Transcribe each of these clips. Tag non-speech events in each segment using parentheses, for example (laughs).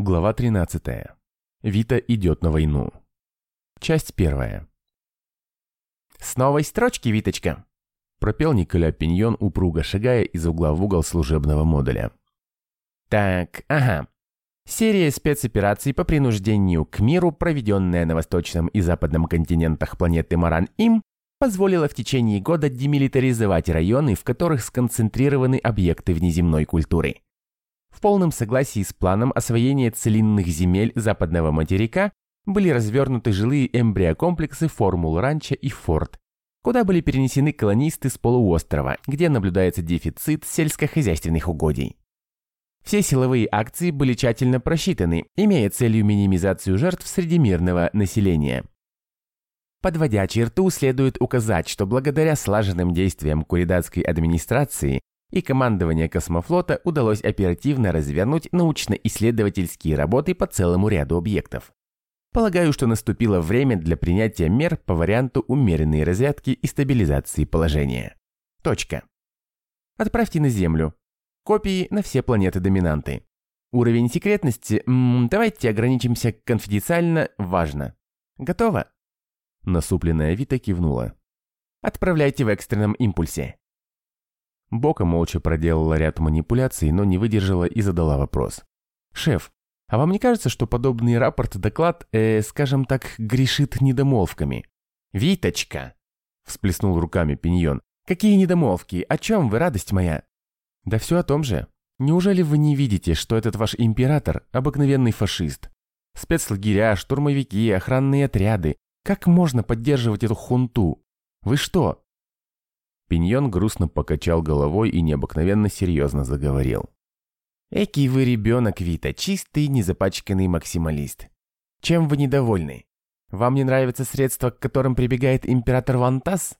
Глава 13. Вита идет на войну. Часть первая. «С новой строчки, Виточка!» Пропел Николя Пиньон, упруго шагая из угла в угол служебного модуля. «Так, ага. Серия спецопераций по принуждению к миру, проведенная на восточном и западном континентах планеты Маран-Им, позволила в течение года демилитаризовать районы, в которых сконцентрированы объекты внеземной культуры. В полном согласии с планом освоения целинных земель западного материка были развернуты жилые эмбриокомплексы Формул Ранча и Форт, куда были перенесены колонисты с полуострова, где наблюдается дефицит сельскохозяйственных угодий. Все силовые акции были тщательно просчитаны, имея целью минимизацию жертв среди мирного населения. Подводя черту, следует указать, что благодаря слаженным действиям куридатской администрации и командование космофлота удалось оперативно развернуть научно-исследовательские работы по целому ряду объектов. Полагаю, что наступило время для принятия мер по варианту умеренной разрядки и стабилизации положения. Точка. Отправьте на Землю. Копии на все планеты-доминанты. Уровень секретности, м -м, давайте ограничимся конфиденциально, важно. Готово? Насупленная Вита кивнула. Отправляйте в экстренном импульсе. Бока молча проделала ряд манипуляций, но не выдержала и задала вопрос. «Шеф, а вам не кажется, что подобный рапорт-доклад, э, скажем так, грешит недомолвками?» «Виточка!» – всплеснул руками Пиньон. «Какие недомолвки? О чем вы, радость моя?» «Да все о том же. Неужели вы не видите, что этот ваш император – обыкновенный фашист? Спецлагеря, штурмовики, охранные отряды. Как можно поддерживать эту хунту? Вы что, Пиньон грустно покачал головой и необыкновенно серьезно заговорил. «Экий вы ребенок, Вита, чистый, незапачканный максималист. Чем вы недовольны? Вам не нравятся средства, к которым прибегает император Вантас?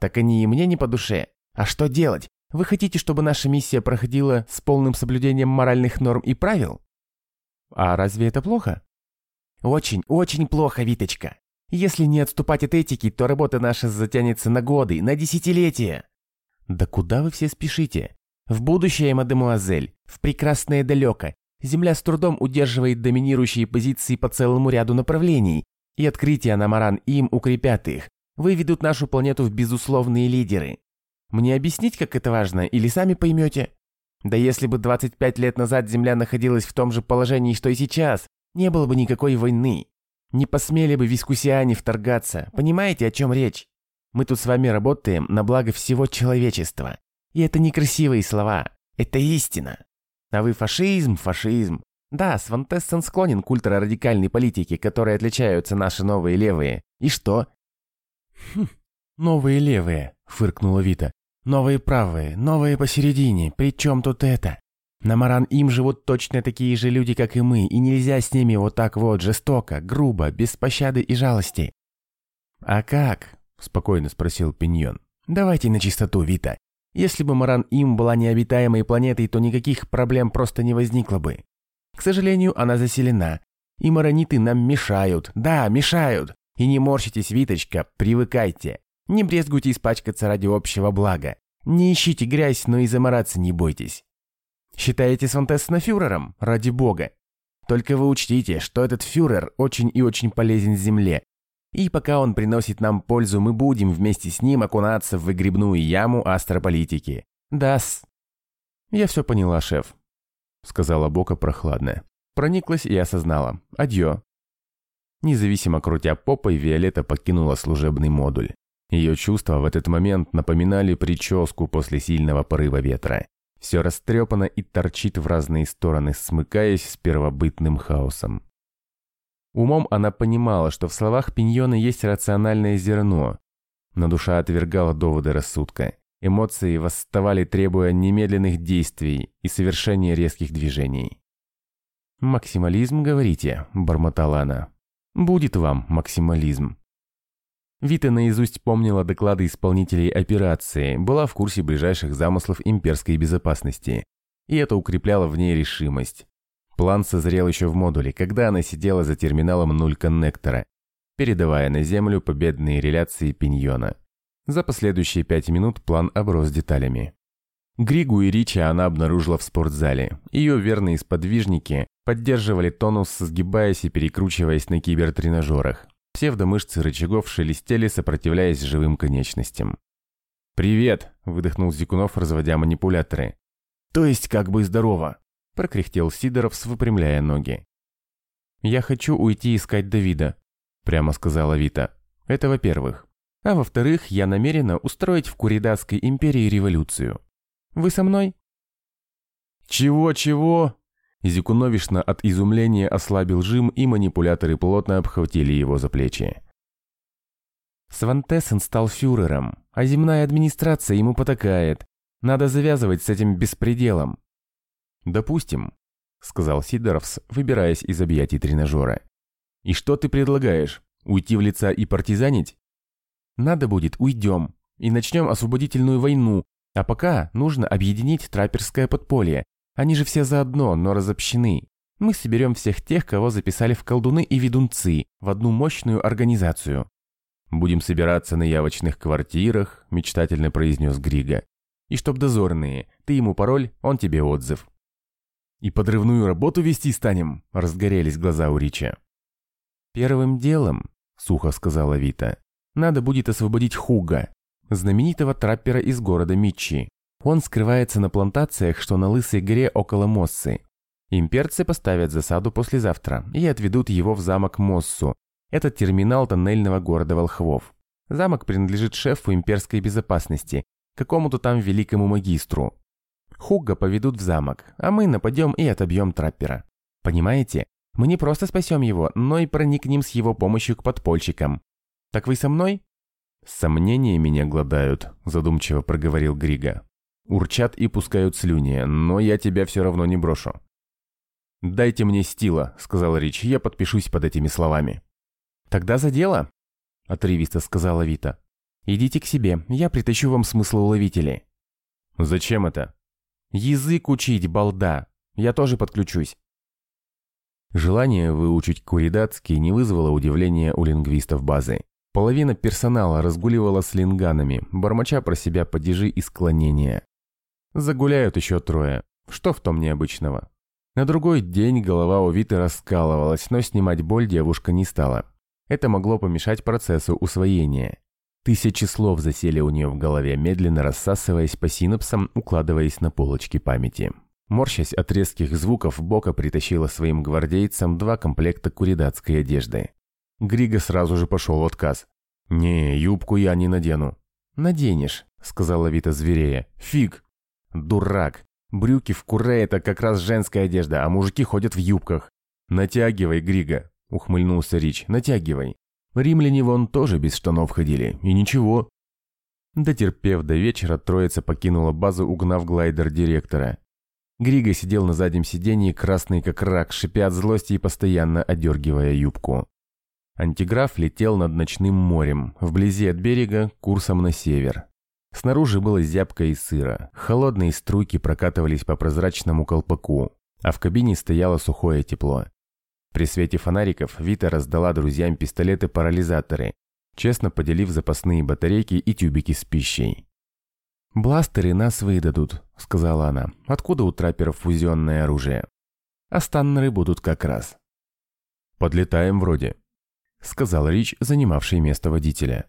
Так они и мне не по душе. А что делать? Вы хотите, чтобы наша миссия проходила с полным соблюдением моральных норм и правил? А разве это плохо? Очень, очень плохо, Виточка. Если не отступать от этики, то работа наша затянется на годы, на десятилетия. Да куда вы все спешите? В будущее, мадемуазель, в прекрасное далеко. Земля с трудом удерживает доминирующие позиции по целому ряду направлений, и открытия на Маран им укрепят их, выведут нашу планету в безусловные лидеры. Мне объяснить, как это важно, или сами поймете? Да если бы 25 лет назад Земля находилась в том же положении, что и сейчас, не было бы никакой войны. Не посмели бы вискусиане вторгаться. Понимаете, о чем речь? Мы тут с вами работаем на благо всего человечества. И это не красивые слова. Это истина. А вы фашизм, фашизм. Да, Свантессен склонен к ультрарадикальной политике, которой отличаются наши новые левые. И что? Хм, новые левые, фыркнула Вита. Новые правые, новые посередине. При чем тут это? На Маран им живут точно такие же люди, как и мы, и нельзя с ними вот так вот жестоко, грубо, без пощады и жалости. «А как?» – спокойно спросил Пиньон. «Давайте на чистоту, Вита. Если бы Маран им была необитаемой планетой, то никаких проблем просто не возникло бы. К сожалению, она заселена. И мараниты нам мешают. Да, мешают. И не морщитесь, Виточка, привыкайте. Не брезгуйте испачкаться ради общего блага. Не ищите грязь, но и замораться не бойтесь. Считаете Свантессена фюрером? Ради бога. Только вы учтите, что этот фюрер очень и очень полезен Земле. И пока он приносит нам пользу, мы будем вместе с ним окунаться в выгребную яму астрополитики. Дас. Я все поняла, шеф. Сказала Бока прохладно. Прониклась и осознала. Адьё. Независимо крутя попой, Виолетта покинула служебный модуль. Ее чувства в этот момент напоминали прическу после сильного порыва ветра. Все растрепано и торчит в разные стороны, смыкаясь с первобытным хаосом. Умом она понимала, что в словах Пиньона есть рациональное зерно, но душа отвергала доводы рассудка. Эмоции восставали, требуя немедленных действий и совершения резких движений. «Максимализм, говорите?» – бормотала она. «Будет вам максимализм». Вита наизусть помнила доклады исполнителей операции, была в курсе ближайших замыслов имперской безопасности. И это укрепляло в ней решимость. План созрел еще в модуле, когда она сидела за терминалом нуль коннектора, передавая на Землю победные реляции Пиньона. За последующие пять минут план оброс деталями. Григу и Ричи она обнаружила в спортзале. Ее верные сподвижники поддерживали тонус, сгибаясь и перекручиваясь на кибертренажерах. Псевдомышцы рычагов шелестели, сопротивляясь живым конечностям. «Привет!» – выдохнул Зикунов, разводя манипуляторы. «То есть как бы здорово!» – прокряхтел Сидоров, выпрямляя ноги. «Я хочу уйти искать Давида», – прямо сказала Вита. «Это во-первых. А во-вторых, я намерена устроить в Куридасской империи революцию. Вы со мной?» «Чего-чего?» Зикуновишна от изумления ослабил жим, и манипуляторы плотно обхватили его за плечи. Свантессен стал фюрером, а земная администрация ему потакает. Надо завязывать с этим беспределом. «Допустим», — сказал Сидоровс, выбираясь из объятий тренажера. «И что ты предлагаешь? Уйти в лица и партизанить?» «Надо будет, уйдем. И начнем освободительную войну. А пока нужно объединить трапперское подполье. Они же все заодно, но разобщены. Мы соберем всех тех, кого записали в колдуны и ведунцы, в одну мощную организацию. «Будем собираться на явочных квартирах», – мечтательно произнес Грига. «И чтоб дозорные, ты ему пароль, он тебе отзыв». «И подрывную работу вести станем?» – разгорелись глаза у Рича. «Первым делом», – сухо сказала Вита, – «надо будет освободить Хуга, знаменитого траппера из города Митчи. Он скрывается на плантациях, что на Лысой горе около Моссы. Имперцы поставят засаду послезавтра и отведут его в замок Моссу. Это терминал тоннельного города Волхвов. Замок принадлежит шефу имперской безопасности, какому-то там великому магистру. Хуга поведут в замок, а мы нападем и отобьем траппера. Понимаете? Мы не просто спасем его, но и проникнем с его помощью к подпольщикам. Так вы со мной? Сомнения меня гладают, задумчиво проговорил Грига. Урчат и пускают слюни, но я тебя все равно не брошу. «Дайте мне стила», — сказал Рич, — «я подпишусь под этими словами». «Тогда за дело», — отрывисто сказала Вита. «Идите к себе, я притащу вам смыслоуловители». «Зачем это?» «Язык учить, балда. Я тоже подключусь». Желание выучить куридатский не вызвало удивления у лингвистов базы. Половина персонала разгуливала с линганами, бормоча про себя падежи и склонения. Загуляют еще трое. Что в том необычного? На другой день голова у Виты раскалывалась, но снимать боль девушка не стала. Это могло помешать процессу усвоения. Тысячи слов засели у нее в голове, медленно рассасываясь по синапсам, укладываясь на полочки памяти. Морщась от резких звуков, Бока притащила своим гвардейцам два комплекта куридатской одежды. Григо сразу же пошел в отказ. «Не, юбку я не надену». «Наденешь», — сказала Вита зверея. «Фиг, Дурак. Брюки в куре – это как раз женская одежда, а мужики ходят в юбках. Натягивай, Грига, ухмыльнулся Рич, натягивай. Римляне вон тоже без штанов ходили, и ничего. Дотерпев до вечера, троица покинула базу, угнав глайдер директора. Грига сидел на заднем сидении, красный как рак, шипя от злости и постоянно одергивая юбку. Антиграф летел над ночным морем, вблизи от берега, курсом на север. Снаружи было зябко и сыро. Холодные струйки прокатывались по прозрачному колпаку, а в кабине стояло сухое тепло. При свете фонариков Вита раздала друзьям пистолеты-парализаторы, честно поделив запасные батарейки и тюбики с пищей. «Бластеры нас выдадут», — сказала она. «Откуда у трапперов фузионное оружие? А станнеры будут как раз». «Подлетаем вроде», — сказал Рич, занимавший место водителя.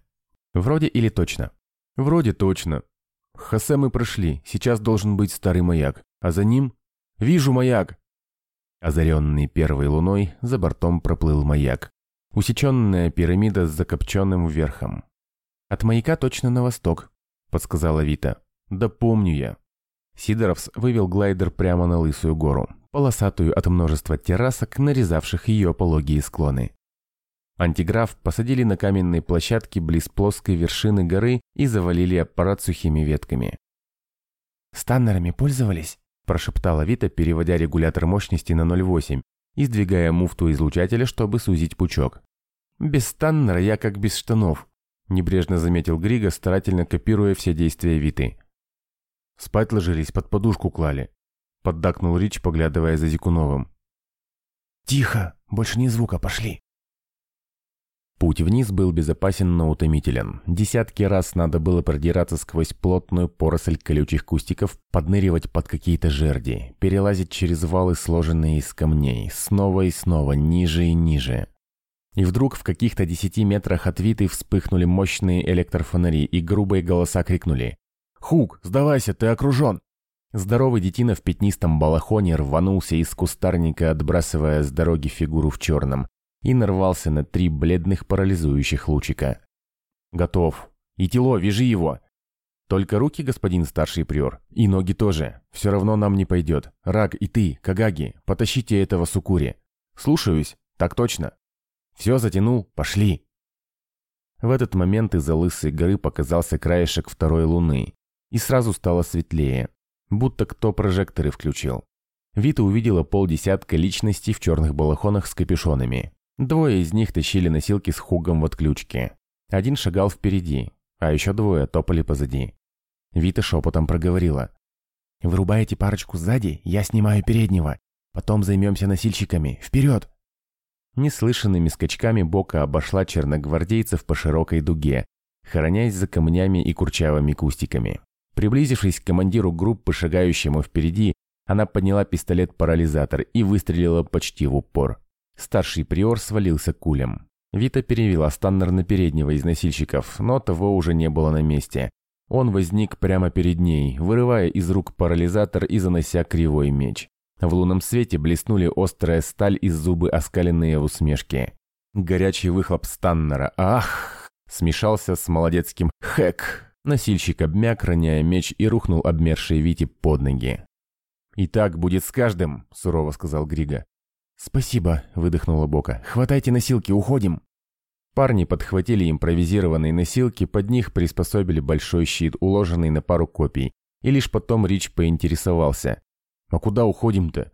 «Вроде или точно?» Вроде точно. Хосе мы прошли, сейчас должен быть старый маяк, а за ним... Вижу маяк! Озаренный первой луной, за бортом проплыл маяк. Усеченная пирамида с закопченным верхом. «От маяка точно на восток», — подсказала Вита. «Да помню я». Сидоровс вывел глайдер прямо на Лысую гору, полосатую от множества террасок, нарезавших ее пологие склоны. Антиграф посадили на каменной площадке близ плоской вершины горы и завалили аппарат сухими ветками. «Станнерами пользовались?» – прошептала Вита, переводя регулятор мощности на 0,8 и сдвигая муфту излучателя, чтобы сузить пучок. «Без станнера я как без штанов», – небрежно заметил Григо, старательно копируя все действия Виты. «Спать ложились, под подушку клали», – поддакнул Рич, поглядывая за Зикуновым. «Тихо, больше ни звука, пошли». Путь вниз был безопасен, но утомителен. Десятки раз надо было продираться сквозь плотную поросль колючих кустиков, подныривать под какие-то жерди, перелазить через валы, сложенные из камней, снова и снова, ниже и ниже. И вдруг в каких-то десяти метрах от Виты вспыхнули мощные электрофонари, и грубые голоса крикнули «Хук, сдавайся, ты окружен!» Здоровый детина в пятнистом балахоне рванулся из кустарника, отбрасывая с дороги фигуру в черном, и нарвался на три бледных парализующих лучика. «Готов. И тело, вяжи его!» «Только руки, господин старший приор, и ноги тоже. Все равно нам не пойдет. Рак и ты, Кагаги, потащите этого Сукури. Слушаюсь. Так точно. Все затянул, пошли!» В этот момент из-за лысой горы показался краешек второй луны, и сразу стало светлее, будто кто прожекторы включил. Вита увидела полдесятка личностей в черных балахонах с капюшонами. Двое из них тащили носилки с хугом в отключке. Один шагал впереди, а еще двое топали позади. Вита шепотом проговорила. «Вырубаете парочку сзади, я снимаю переднего. Потом займемся носильщиками. Вперед!» Неслышанными скачками Бока обошла черногвардейцев по широкой дуге, хоронясь за камнями и курчавыми кустиками. Приблизившись к командиру группы, шагающему впереди, она подняла пистолет-парализатор и выстрелила почти в упор. Старший приор свалился кулем. Вита перевела Станнер на переднего из носильщиков, но того уже не было на месте. Он возник прямо перед ней, вырывая из рук парализатор и занося кривой меч. В лунном свете блеснули острая сталь и зубы, оскаленные в усмешке. Горячий выхлоп Станнера «Ах!» смешался с молодецким «Хэк!». Носильщик обмяк, роняя меч, и рухнул обмершей Вите под ноги. «И так будет с каждым», – сурово сказал Грига. «Спасибо», — выдохнула Бока. «Хватайте носилки, уходим!» Парни подхватили импровизированные носилки, под них приспособили большой щит, уложенный на пару копий. И лишь потом Рич поинтересовался. «А куда уходим-то?»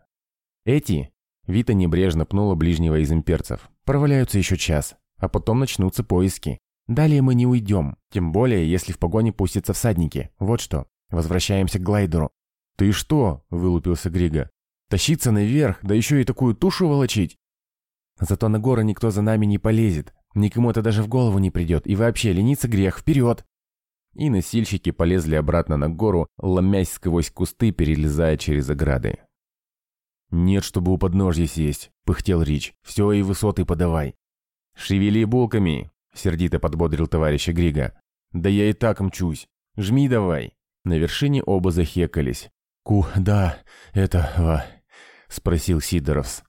«Эти?» Вита небрежно пнула ближнего из имперцев. «Проваляются еще час, а потом начнутся поиски. Далее мы не уйдем, тем более, если в погоне пустятся всадники. Вот что. Возвращаемся к глайдеру». «Ты что?» – вылупился Грига. Тащиться наверх, да еще и такую тушу волочить. Зато на горы никто за нами не полезет. Никому это даже в голову не придет. И вообще, лениться грех, вперед! И носильщики полезли обратно на гору, ломясь сквозь кусты, перелезая через ограды. «Нет, чтобы у подножья сесть», — пыхтел Рич. «Все и высоты подавай». «Шевели булками», — сердито подбодрил товарища Грига. «Да я и так мчусь. Жми давай». На вершине оба захекались. «Ку, да, это, ва, спросил Сидоровс.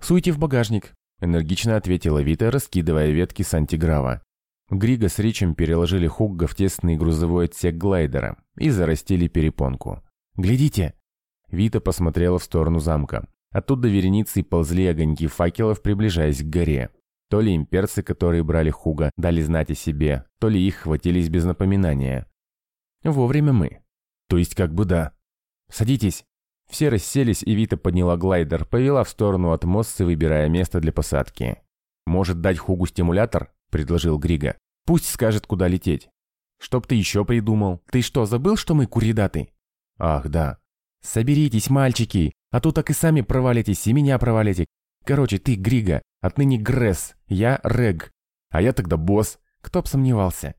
«Суйте в багажник», – энергично ответила Вита, раскидывая ветки с антиграва. Грига с Ричем переложили Хугга в тесный грузовой отсек глайдера и зарастили перепонку. «Глядите!» Вита посмотрела в сторону замка. Оттуда вереницей ползли огоньки факелов, приближаясь к горе. То ли имперцы, которые брали Хуга, дали знать о себе, то ли их хватились без напоминания. Вовремя мы. То есть как бы да. Садитесь. Все расселись, и Вита подняла глайдер, повела в сторону от Моссы, выбирая место для посадки. «Может, дать Хугу стимулятор?» – предложил Грига. «Пусть скажет, куда лететь». «Чтоб ты еще придумал? Ты что, забыл, что мы куридаты?» «Ах, да». «Соберитесь, мальчики, а то так и сами провалитесь, и меня провалите. Короче, ты Грига, отныне Гресс, я Рег, а я тогда босс. Кто б сомневался?»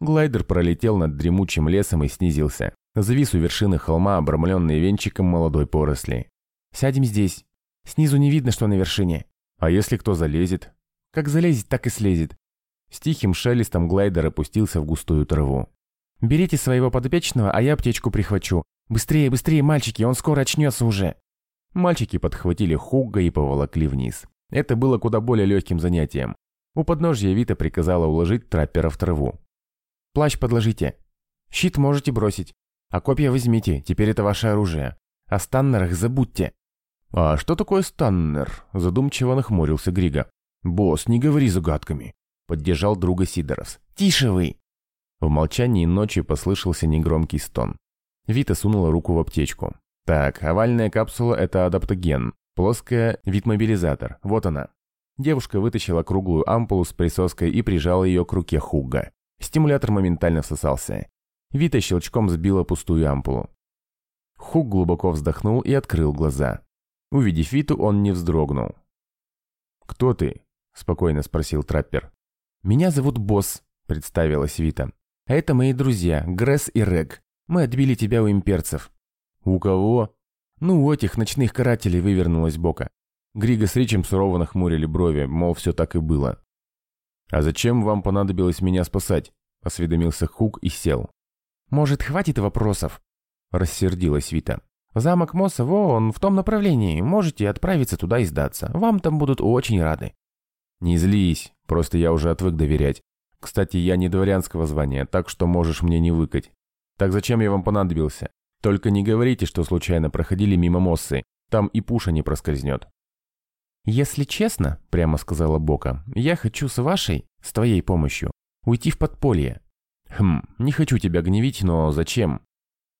Глайдер пролетел над дремучим лесом и снизился. Завис у вершины холма, обрамленный венчиком молодой поросли. «Сядем здесь. Снизу не видно, что на вершине. А если кто залезет?» «Как залезет, так и слезет». С тихим шелестом глайдер опустился в густую траву. «Берите своего подопечного, а я аптечку прихвачу. Быстрее, быстрее, мальчики, он скоро очнется уже». Мальчики подхватили Хугга и поволокли вниз. Это было куда более легким занятием. У подножья Вита приказала уложить траппера в траву. «Плащ подложите. Щит можете бросить. А копья возьмите, теперь это ваше оружие. О станнерах забудьте». «А что такое станнер?» – задумчиво нахмурился Грига. «Босс, не говори загадками», – поддержал друга Сидоров. «Тише вы!» В молчании ночи послышался негромкий стон. Вита сунула руку в аптечку. «Так, овальная капсула – это адаптоген, плоская – вид-мобилизатор. Вот она». Девушка вытащила круглую ампулу с присоской и прижала ее к руке Хуга. Стимулятор моментально всосался. Вита щелчком сбила пустую ампулу. Хук глубоко вздохнул и открыл глаза. Увидев Виту, он не вздрогнул. «Кто ты?» – спокойно спросил траппер. «Меня зовут Босс», — представилась Вита. «А это мои друзья, Гресс и Рэг. Мы отбили тебя у имперцев». «У кого?» «Ну, у этих ночных карателей вывернулась бока». Григо с Ричем сурово нахмурили брови, мол, все так и было. «А зачем вам понадобилось меня спасать?» – осведомился Хук и сел. «Может, хватит вопросов?» – рассердилась Вита. «Замок Мосса, он в том направлении. Можете отправиться туда и сдаться. Вам там будут очень рады». «Не злись, просто я уже отвык доверять. Кстати, я не дворянского звания, так что можешь мне не выкать. Так зачем я вам понадобился? Только не говорите, что случайно проходили мимо Моссы. Там и пуша не проскользнет». «Если честно, — прямо сказала Бока, — я хочу с вашей, с твоей помощью, уйти в подполье». «Хм, не хочу тебя гневить, но зачем?»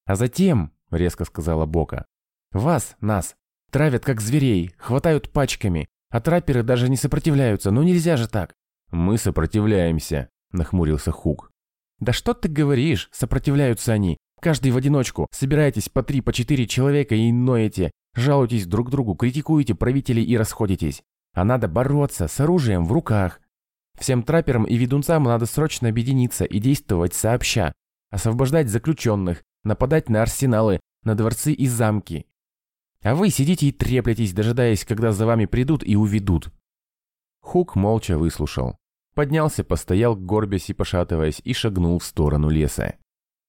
«А затем, — резко сказала Бока, — вас, нас, травят как зверей, хватают пачками, а трапперы даже не сопротивляются, ну нельзя же так». «Мы сопротивляемся», — нахмурился Хук. «Да что ты говоришь, сопротивляются они. Каждый в одиночку. Собираетесь по три, по четыре человека и ноете. Жалуетесь друг другу, критикуете правителей и расходитесь. А надо бороться с оружием в руках. Всем трапперам и ведунцам надо срочно объединиться и действовать сообща. Освобождать заключенных, нападать на арсеналы, на дворцы и замки. А вы сидите и треплетесь, дожидаясь, когда за вами придут и уведут. Хук молча выслушал. Поднялся, постоял, горбясь и пошатываясь, и шагнул в сторону леса.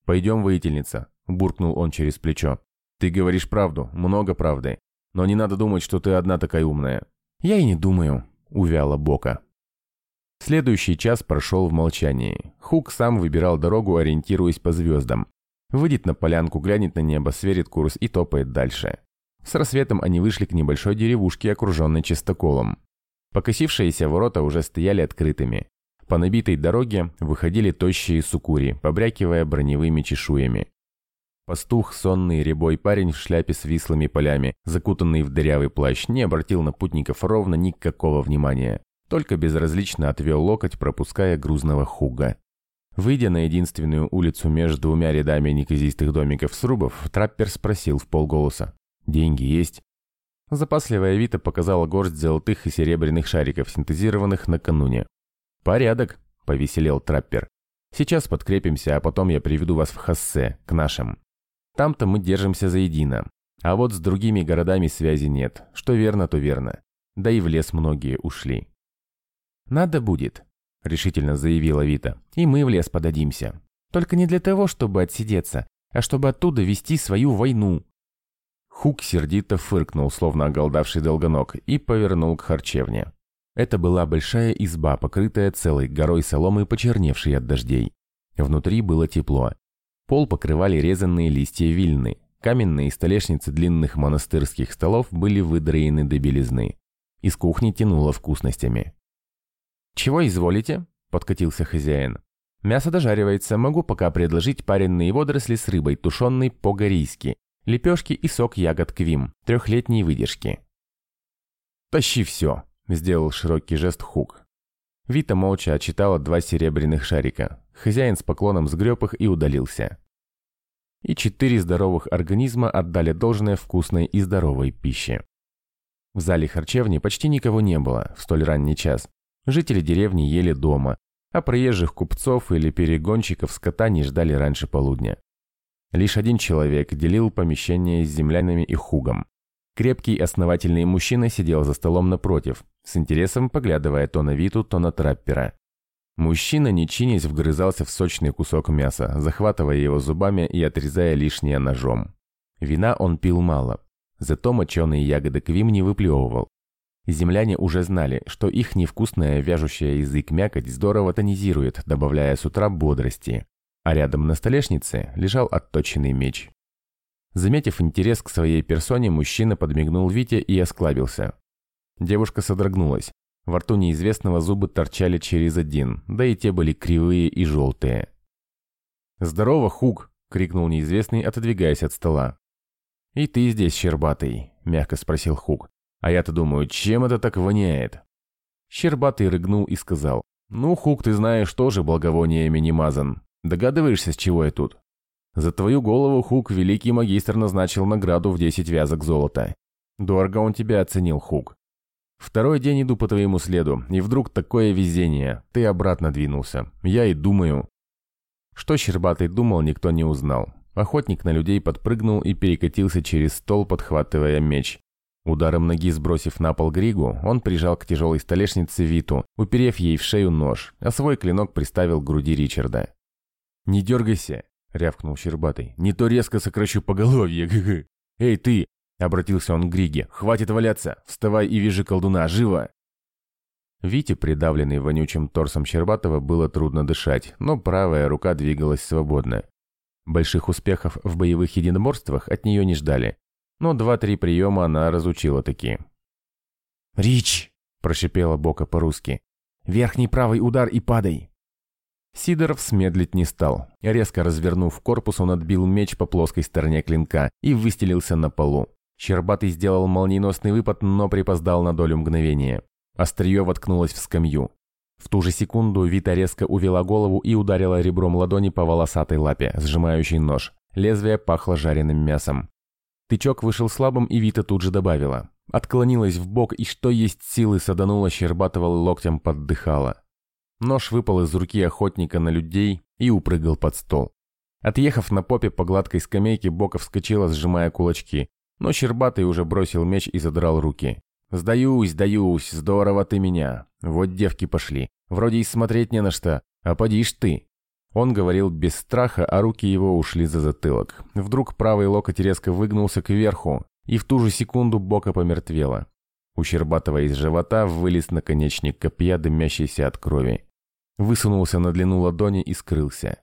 «Пойдем, воительница», – буркнул он через плечо. «Ты говоришь правду, много правды. Но не надо думать, что ты одна такая умная». «Я и не думаю», – увяла Бока. Следующий час прошел в молчании. Хук сам выбирал дорогу, ориентируясь по звездам. Выйдет на полянку, глянет на небо, сверит курс и топает дальше. С рассветом они вышли к небольшой деревушке, окруженной чистоколом. Покосившиеся ворота уже стояли открытыми. По набитой дороге выходили тощие сукури, побрякивая броневыми чешуями. Пастух, сонный рябой парень в шляпе с вислыми полями, закутанный в дырявый плащ, не обратил на путников ровно никакого внимания. Только безразлично отвел локоть, пропуская грузного хуга. Выйдя на единственную улицу между двумя рядами неказистых домиков срубов, траппер спросил в полголоса. «Деньги есть?» Запасливая Вита показала горсть золотых и серебряных шариков, синтезированных накануне. «Порядок», — повеселел траппер. «Сейчас подкрепимся, а потом я приведу вас в Хассе, к нашим. Там-то мы держимся заедино. А вот с другими городами связи нет. Что верно, то верно. Да и в лес многие ушли». «Надо будет», — решительно заявила Вита. «И мы в лес подадимся. Только не для того, чтобы отсидеться, а чтобы оттуда вести свою войну». Хук сердито фыркнул, словно оголдавший долгоног, и повернул к харчевне. Это была большая изба, покрытая целой горой соломы, почерневшей от дождей. Внутри было тепло. Пол покрывали резанные листья вильны. Каменные столешницы длинных монастырских столов были выдраены до белизны. Из кухни тянуло вкусностями. «Чего изволите?» – подкатился хозяин. «Мясо дожаривается, могу пока предложить паренные водоросли с рыбой, тушеной по-корейски, лепешки и сок ягод квим, трехлетней выдержки». «Тащи все!» Сделал широкий жест Хук. Вита молча отчитала два серебряных шарика. Хозяин с поклоном сгреб их и удалился. И четыре здоровых организма отдали должное вкусной и здоровой пище. В зале харчевни почти никого не было в столь ранний час. Жители деревни ели дома, а проезжих купцов или перегонщиков скота не ждали раньше полудня. Лишь один человек делил помещение с землянами и хугом. Крепкий основательный мужчина сидел за столом напротив, с интересом поглядывая то на Виту, то на траппера. Мужчина, не чинясь, вгрызался в сочный кусок мяса, захватывая его зубами и отрезая лишнее ножом. Вина он пил мало, зато моченые ягоды квим не выплевывал. Земляне уже знали, что их невкусная вяжущая язык мякоть здорово тонизирует, добавляя с утра бодрости. А рядом на столешнице лежал отточенный меч. Заметив интерес к своей персоне, мужчина подмигнул Вите и осклабился. Девушка содрогнулась. Во рту неизвестного зубы торчали через один, да и те были кривые и желтые. «Здорово, Хук!» — крикнул неизвестный, отодвигаясь от стола. «И ты здесь, Щербатый?» — мягко спросил Хук. «А я-то думаю, чем это так воняет?» Щербатый рыгнул и сказал. «Ну, Хук, ты знаешь, тоже благовониями не мазан. Догадываешься, с чего я тут?» «За твою голову, Хук, великий магистр назначил награду в 10 вязок золота. Дорого он тебя оценил, Хук. Второй день иду по твоему следу, и вдруг такое везение. Ты обратно двинулся. Я и думаю. Что Щербатый думал, никто не узнал. Охотник на людей подпрыгнул и перекатился через стол, подхватывая меч. Ударом ноги сбросив на пол Григу, он прижал к тяжелой столешнице Виту, уперев ей в шею нож, а свой клинок приставил к груди Ричарда. «Не дергайся!» — рявкнул Щербатый. «Не то резко сокращу поголовье! (laughs) Эй, ты!» — обратился он к Григе. «Хватит валяться! Вставай и вяжи колдуна! Живо!» Вите, придавленный вонючим торсом Щербатова, было трудно дышать, но правая рука двигалась свободно. Больших успехов в боевых единоборствах от нее не ждали, но два-три приема она разучила такие. «Рич!» – прошипела Бока по-русски. «Верхний правый удар и падай!» Сидоров смедлить не стал. Резко развернув корпус, он отбил меч по плоской стороне клинка и выстелился на полу. Щербатый сделал молниеносный выпад, но припоздал на долю мгновения. Острие воткнулось в скамью. В ту же секунду Вита резко увела голову и ударила ребром ладони по волосатой лапе, сжимающей нож. Лезвие пахло жареным мясом. Тычок вышел слабым, и Вита тут же добавила. Отклонилась в бок и что есть силы саданула Щербатова локтем поддыхала. Нож выпал из руки охотника на людей и упрыгал под стол. Отъехав на попе по гладкой скамейке, Боков вскочила, сжимая кулачки. Но Щербатый уже бросил меч и задрал руки. «Сдаюсь, сдаюсь, здорово ты меня. Вот девки пошли. Вроде и смотреть не на что. А поди ж ты». Он говорил без страха, а руки его ушли за затылок. Вдруг правый локоть резко выгнулся кверху, и в ту же секунду бока помертвела. У Щербатова из живота вылез наконечник копья, дымящийся от крови. Высунулся на длину ладони и скрылся.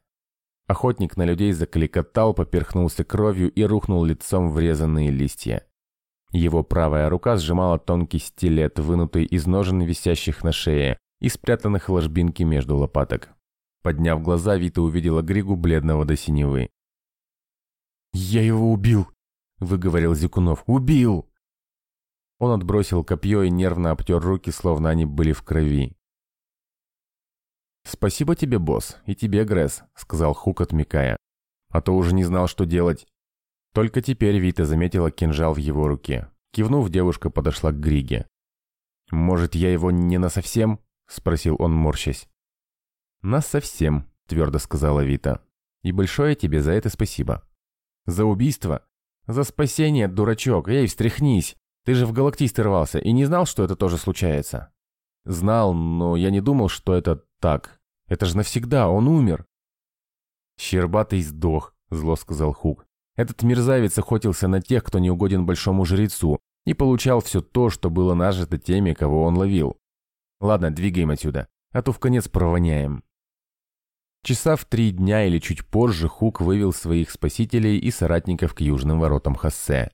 Охотник на людей закликотал, поперхнулся кровью и рухнул лицом в резанные листья. Его правая рука сжимала тонкий стилет, вынутый из ножен, висящих на шее, и спрятанных в ложбинке между лопаток. Подняв глаза, Вита увидела Григу, бледного до синевы. «Я его убил!» – выговорил Зикунов. «Убил!» Он отбросил копье и нервно обтер руки, словно они были в крови. «Спасибо тебе, босс, и тебе, Гресс», – сказал Хук, отмекая. «А то уже не знал, что делать». Только теперь Вита заметила кинжал в его руке. Кивнув, девушка подошла к Григе. «Может, я его не насовсем?» – спросил он, морщась. «Насовсем», – твердо сказала Вита. «И большое тебе за это спасибо». «За убийство?» «За спасение, дурачок! Эй, встряхнись! Ты же в галактисты рвался и не знал, что это тоже случается?» «Знал, но я не думал, что это так. Это же навсегда, он умер!» «Щербатый сдох», – зло сказал Хук. Этот мерзавец охотился на тех, кто не угоден большому жрецу, и получал все то, что было нажито теми, кого он ловил. Ладно, двигаем отсюда, а то в конец провоняем. Часа в три дня или чуть позже Хук вывел своих спасителей и соратников к южным воротам Хоссе.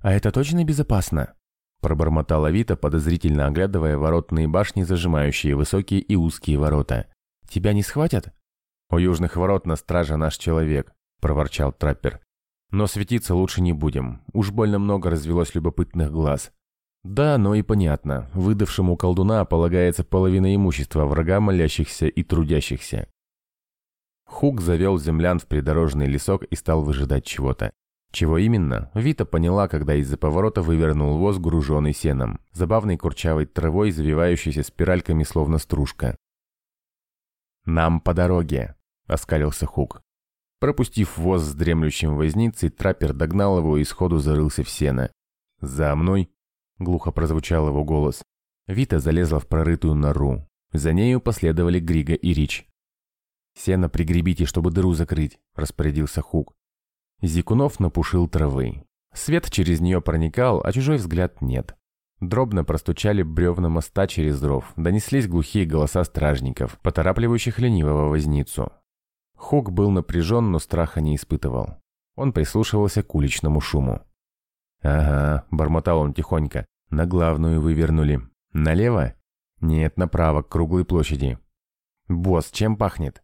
«А это точно безопасно?» – пробормотала Вита, подозрительно оглядывая воротные башни, зажимающие высокие и узкие ворота. «Тебя не схватят?» «У южных ворот на страже наш человек. – проворчал траппер. «Но светиться лучше не будем. Уж больно много развелось любопытных глаз». «Да, но и понятно. Выдавшему колдуна полагается половина имущества врага молящихся и трудящихся». Хук завел землян в придорожный лесок и стал выжидать чего-то. Чего именно, Вита поняла, когда из-за поворота вывернул воз, груженный сеном, забавной курчавой травой, завивающейся спиральками, словно стружка. «Нам по дороге», — оскалился Хук. Пропустив воз с дремлющим возницей, траппер догнал его и сходу зарылся в сено. «За мной!» — глухо прозвучал его голос. Вита залезла в прорытую нору. За нею последовали Грига и Рич. «Сено пригребите, чтобы дыру закрыть», — распорядился Хук. Зикунов напушил травы. Свет через нее проникал, а чужой взгляд нет. Дробно простучали бревна моста через ров, донеслись глухие голоса стражников, поторапливающих ленивого возницу. Хук был напряжен, но страха не испытывал. Он прислушивался к уличному шуму. «Ага», — бормотал он тихонько, — «на главную вывернули. Налево? Нет, направо, к круглой площади. Босс, чем пахнет?»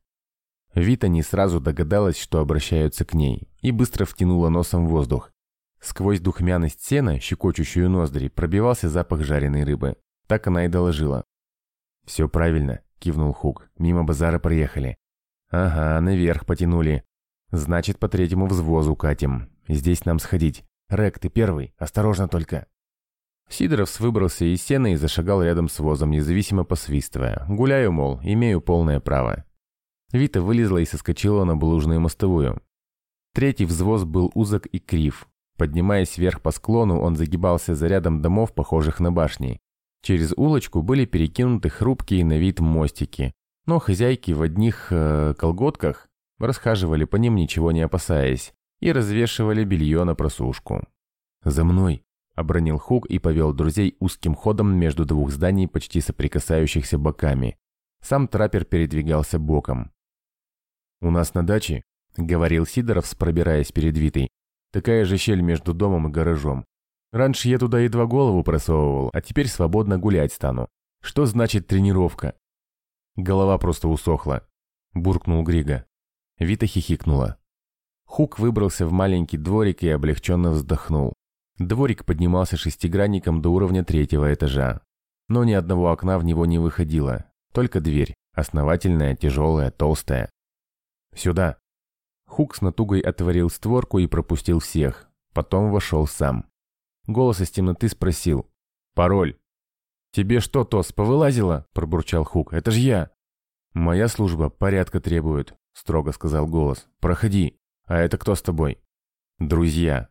Вита не сразу догадалась, что обращаются к ней, и быстро втянула носом воздух. Сквозь духмяность сена, щекочущую ноздри, пробивался запах жареной рыбы. Так она и доложила. «Все правильно», — кивнул Хук. «Мимо базара проехали. «Ага, наверх потянули. Значит, по третьему взвозу катим. Здесь нам сходить. Рек, ты первый, осторожно только». Сидоров выбрался из сена и зашагал рядом с возом, независимо посвистывая. Гуляю, мол, имею полное право. Вита вылезла и соскочила на булыжную мостовую. Третий взвоз был узок и крив. Поднимаясь вверх по склону, он загибался за рядом домов, похожих на башни. Через улочку были перекинуты хрупкие на вид мостики, но хозяйки в одних э, колготках расхаживали по ним, ничего не опасаясь, и развешивали белье на просушку. «За мной!» – обронил Хук и повел друзей узким ходом между двух зданий, почти соприкасающихся боками. Сам траппер передвигался боком. «У нас на даче», – говорил Сидоров, пробираясь перед Витой, – «такая же щель между домом и гаражом. Раньше я туда едва голову просовывал, а теперь свободно гулять стану. Что значит тренировка?» Голова просто усохла, буркнул Грига. Вита хихикнула. Хук выбрался в маленький дворик и облегченно вздохнул. Дворик поднимался шестигранником до уровня третьего этажа. Но ни одного окна в него не выходило. Только дверь. Основательная, тяжелая, толстая. «Сюда!» Хук с натугой отворил створку и пропустил всех. Потом вошел сам. Голос из темноты спросил. «Пароль!» «Тебе что, Тос, повылазило?» – пробурчал Хук. «Это ж я!» «Моя служба порядка требует», – строго сказал голос. «Проходи. А это кто с тобой?» «Друзья.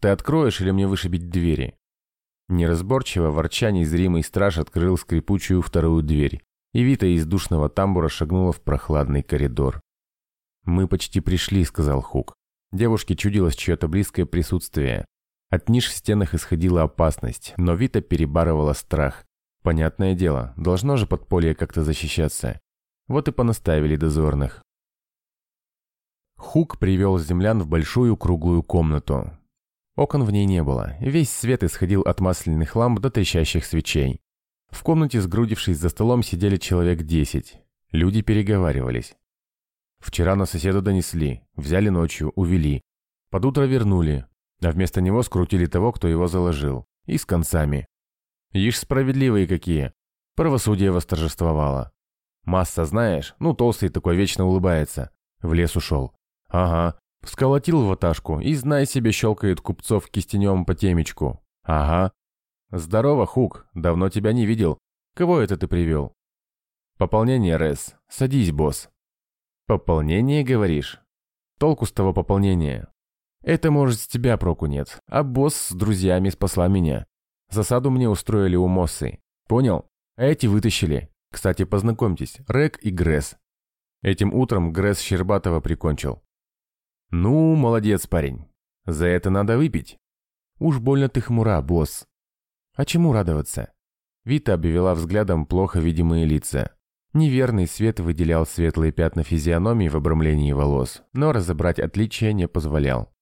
Ты откроешь или мне вышибить двери?» Неразборчиво, ворча незримый страж открыл скрипучую вторую дверь, и Вита из душного тамбура шагнула в прохладный коридор. «Мы почти пришли», — сказал Хук. Девушке чудилось чье-то близкое присутствие. От ниш в стенах исходила опасность, но Вита перебарывала страх. Понятное дело, должно же подполье как-то защищаться. Вот и понаставили дозорных. Хук привел землян в большую круглую комнату. Окон в ней не было, весь свет исходил от масляных ламп до трещащих свечей. В комнате, сгрудившись за столом, сидели человек десять. Люди переговаривались. Вчера на соседа донесли, взяли ночью, увели. Под утро вернули, а вместо него скрутили того, кто его заложил. И с концами. Ишь справедливые какие. Правосудие восторжествовало. Масса, знаешь, ну толстый такой вечно улыбается. В лес ушел. Ага, сколотил ваташку и, знай себе, щелкает купцов кистенем по темечку. Ага. Здорово, Хук, давно тебя не видел. Кого это ты привел? Пополнение, Рес. Садись, босс. Пополнение, говоришь? Толку с того пополнения. Это, может, с тебя проку нет, а босс с друзьями спасла меня. Засаду мне устроили у Моссы. Понял? А эти вытащили. Кстати, познакомьтесь, Рек и Гресс. Этим утром Гресс Щербатова прикончил. Ну, молодец, парень. За это надо выпить. Уж больно ты хмура, босс. А чему радоваться? Вита обвела взглядом плохо видимые лица. Неверный свет выделял светлые пятна физиономии в обрамлении волос, но разобрать отличия не позволял.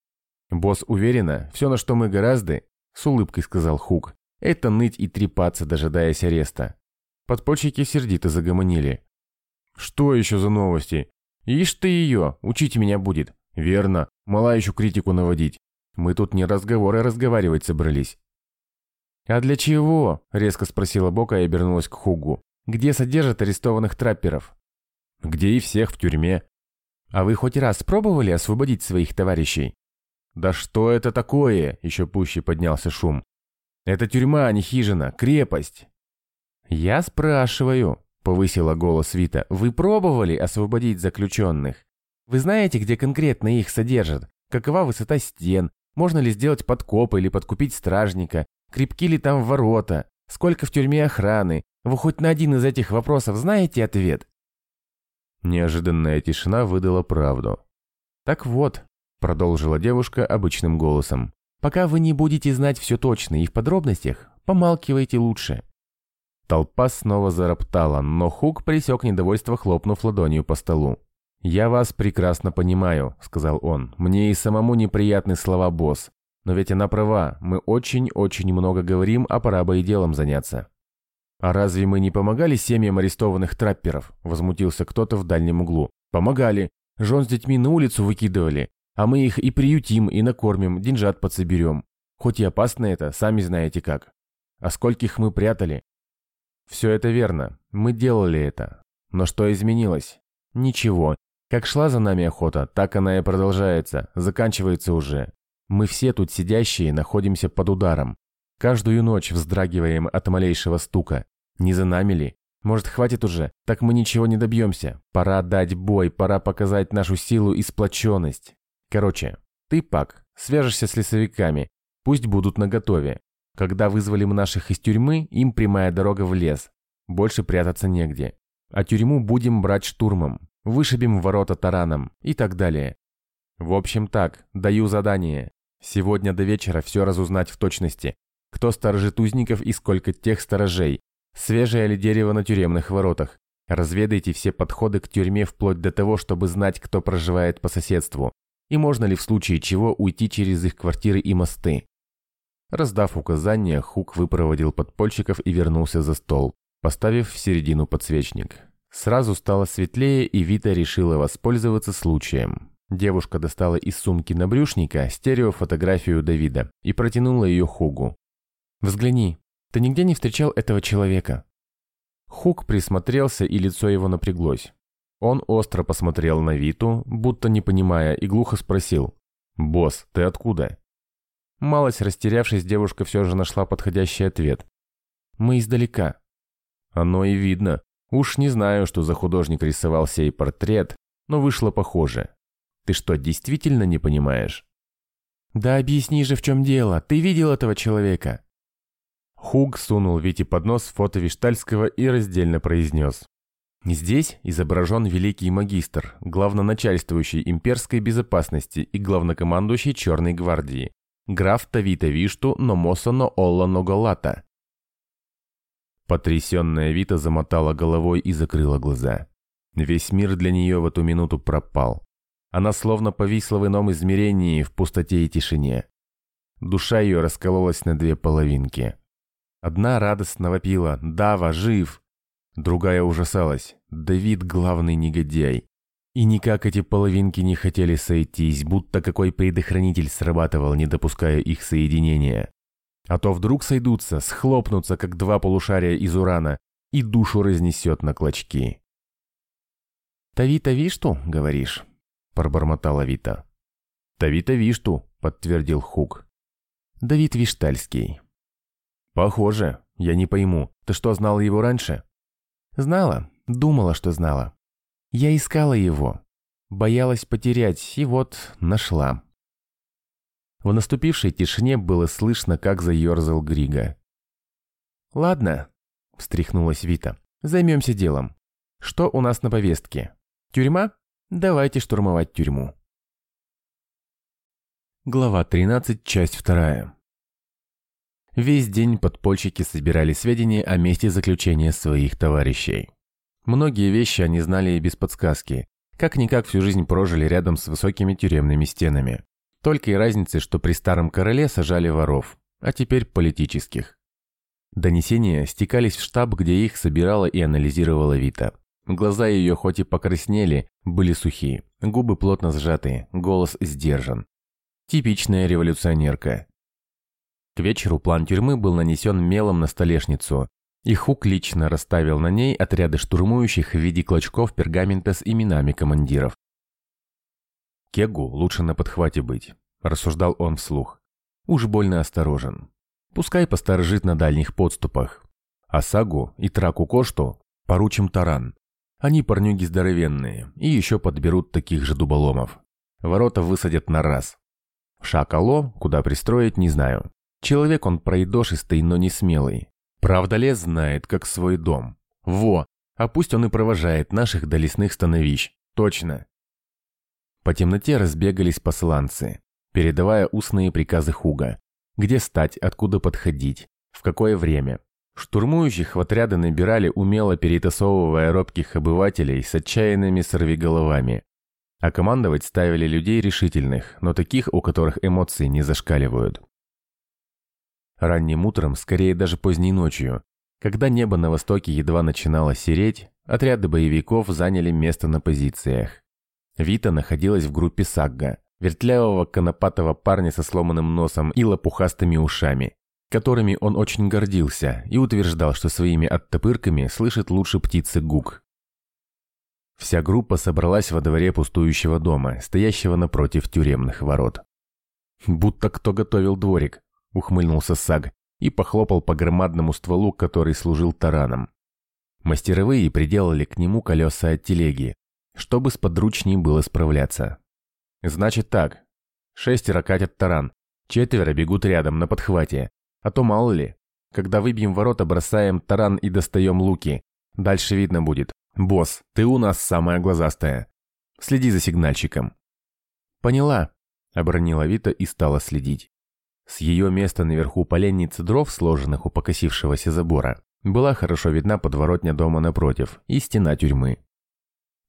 «Босс уверена, все, на что мы гораздо, с улыбкой сказал Хук, это ныть и трепаться, дожидаясь ареста. Подпольщики сердито загомонили. «Что еще за новости? Ишь ты ее, учить меня будет. Верно, мала еще критику наводить. Мы тут не разговоры разговаривать собрались». «А для чего?» – резко спросила Бока и обернулась к Хугу. «Где содержат арестованных трапперов?» «Где и всех в тюрьме». «А вы хоть раз пробовали освободить своих товарищей?» «Да что это такое?» – еще пуще поднялся шум. «Это тюрьма, а не хижина, крепость». «Я спрашиваю», – повысила голос Вита, – «вы пробовали освободить заключенных? Вы знаете, где конкретно их содержат? Какова высота стен? Можно ли сделать подкоп или подкупить стражника? Крепки ли там ворота? Сколько в тюрьме охраны? Вы хоть на один из этих вопросов знаете ответ?» Неожиданная тишина выдала правду. «Так вот», – продолжила девушка обычным голосом, – «пока вы не будете знать все точно и в подробностях, помалкивайте лучше». Толпа снова зароптала, но Хук пресек недовольство, хлопнув ладонью по столу. «Я вас прекрасно понимаю», — сказал он. «Мне и самому неприятны слова босс. Но ведь она права, мы очень-очень много говорим, а пора бы и делом заняться». «А разве мы не помогали семьям арестованных трапперов?» — возмутился кто-то в дальнем углу. «Помогали. Жен с детьми на улицу выкидывали. А мы их и приютим, и накормим, деньжат подсоберем. Хоть и опасно это, сами знаете как. А скольких мы прятали, все это верно, мы делали это. Но что изменилось? Ничего. Как шла за нами охота, так она и продолжается, заканчивается уже. Мы все тут сидящие находимся под ударом. Каждую ночь вздрагиваем от малейшего стука. Не за нами ли? Может, хватит уже? Так мы ничего не добьемся. Пора дать бой, пора показать нашу силу и сплоченность. Короче, ты, Пак, свяжешься с лесовиками. Пусть будут наготове. Когда вызвали мы наших из тюрьмы, им прямая дорога в лес. Больше прятаться негде. А тюрьму будем брать штурмом. Вышибем ворота тараном и так далее. В общем так, даю задание. Сегодня до вечера все разузнать в точности. Кто сторожит узников и сколько тех сторожей. Свежее ли дерево на тюремных воротах. Разведайте все подходы к тюрьме вплоть до того, чтобы знать, кто проживает по соседству. И можно ли в случае чего уйти через их квартиры и мосты. Раздав указания, Хук выпроводил подпольщиков и вернулся за стол, поставив в середину подсвечник. Сразу стало светлее, и Вита решила воспользоваться случаем. Девушка достала из сумки набрюшника стереофотографию Давида и протянула ее Хугу. «Взгляни, ты нигде не встречал этого человека?» Хук присмотрелся, и лицо его напряглось. Он остро посмотрел на Виту, будто не понимая, и глухо спросил. «Босс, ты откуда?» Малость растерявшись, девушка все же нашла подходящий ответ. «Мы издалека». «Оно и видно. Уж не знаю, что за художник рисовал сей портрет, но вышло похоже. Ты что, действительно не понимаешь? Да объясни же, в чем дело. Ты видел этого человека? Хуг сунул Вите под нос фото Виштальского и раздельно произнес. Здесь изображен великий магистр, главноначальствующий имперской безопасности и главнокомандующий Черной гвардии, граф Тавита Вишту Номосано Олла Ноголата. Потрясенная Вита замотала головой и закрыла глаза. Весь мир для нее в эту минуту пропал. Она словно повисла в ином измерении, в пустоте и тишине. Душа ее раскололась на две половинки. Одна радостно вопила «Дава, жив!» Другая ужасалась «Давид – главный негодяй!» И никак эти половинки не хотели сойтись, будто какой предохранитель срабатывал, не допуская их соединения. А то вдруг сойдутся, схлопнутся, как два полушария из урана, и душу разнесет на клочки. «Тавита Вишту, говоришь?» – пробормотала Вита. «Тавита Вишту», – подтвердил Хук. «Давид Виштальский». «Похоже. Я не пойму. Ты что, знала его раньше?» «Знала. Думала, что знала. Я искала его. Боялась потерять, и вот нашла». В наступившей тишине было слышно, как заерзал Грига. «Ладно», – встряхнулась Вита, – «займемся делом. Что у нас на повестке? Тюрьма? Давайте штурмовать тюрьму». Глава 13, часть 2. Весь день подпольщики собирали сведения о месте заключения своих товарищей. Многие вещи они знали и без подсказки. Как-никак всю жизнь прожили рядом с высокими тюремными стенами. Только и разницы, что при старом короле сажали воров, а теперь политических. Донесения стекались в штаб, где их собирала и анализировала Вита. Глаза ее хоть и покраснели, были сухие, губы плотно сжаты, голос сдержан. Типичная революционерка. К вечеру план тюрьмы был нанесен мелом на столешницу, и Хук лично расставил на ней отряды штурмующих в виде клочков пергамента с именами командиров. Кегу лучше на подхвате быть, рассуждал он вслух. Уж больно осторожен. Пускай посторожит на дальних подступах. А Сагу и Траку Кошту поручим таран. Они парнюги здоровенные и еще подберут таких же дуболомов. Ворота высадят на раз. Шакало, куда пристроить, не знаю. Человек он пройдошистый, но не смелый. Правда лес знает, как свой дом. Во, а пусть он и провожает наших до лесных становищ. Точно. По темноте разбегались посланцы, передавая устные приказы Хуга. Где стать, откуда подходить, в какое время. Штурмующих в отряды набирали, умело перетасовывая робких обывателей с отчаянными сорвиголовами. А командовать ставили людей решительных, но таких, у которых эмоции не зашкаливают. Ранним утром, скорее даже поздней ночью, когда небо на востоке едва начинало сереть, отряды боевиков заняли место на позициях. Вита находилась в группе Сагга, вертлявого конопатого парня со сломанным носом и лопухастыми ушами, которыми он очень гордился и утверждал, что своими оттопырками слышит лучше птицы Гук. Вся группа собралась во дворе пустующего дома, стоящего напротив тюремных ворот. «Будто кто готовил дворик», — ухмыльнулся Саг, и похлопал по громадному стволу, который служил тараном. Мастеровые приделали к нему колеса от телеги, чтобы сподручнее было справляться. Значит так, шестеро катят таран, четверо бегут рядом на подхвате, а то мало ли, когда выбьем ворота, бросаем таран и достаем луки. Дальше видно будет. Босс, ты у нас самая глазастая. Следи за сигнальщиком. Поняла, обронила Вита и стала следить. С ее места наверху поленницы дров, сложенных у покосившегося забора, была хорошо видна подворотня дома напротив и стена тюрьмы.